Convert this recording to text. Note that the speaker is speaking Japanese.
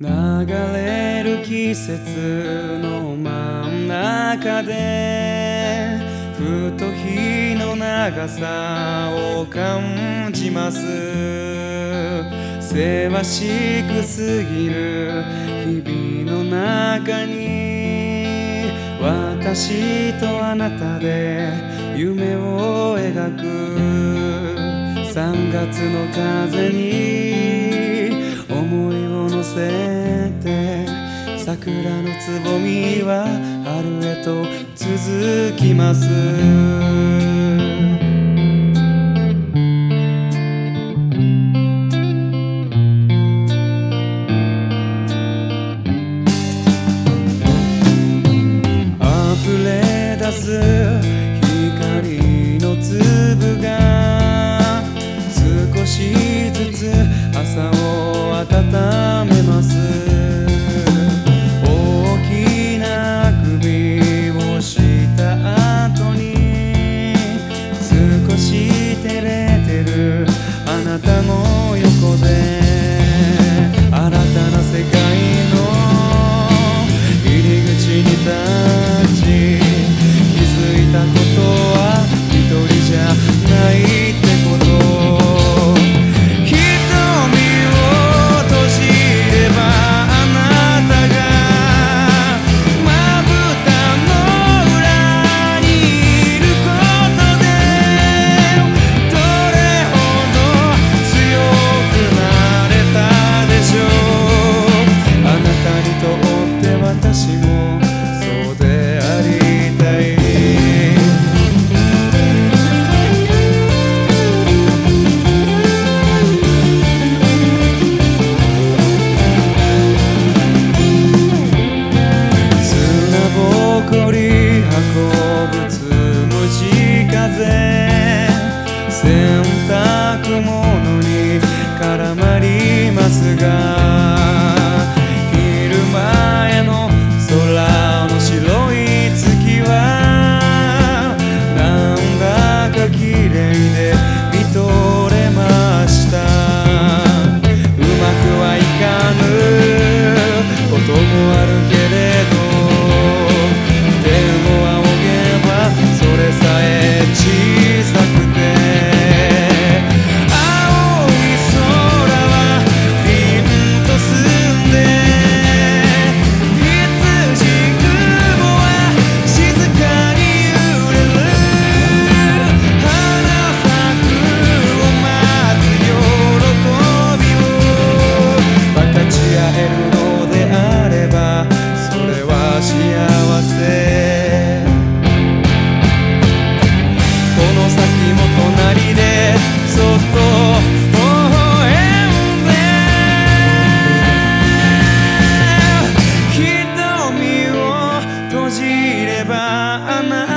流れる季節の真ん中でふと日の長さを感じます。せわしくすぎる日々の中に私とあなたで夢を描く。3月の風にせて。桜のつぼみは春へと続きます。溢れ出す光の粒が少しずつ朝を温め私もそうでありたい砂ぼこり運ぶつむじ風洗濯物に絡まりますが never, never.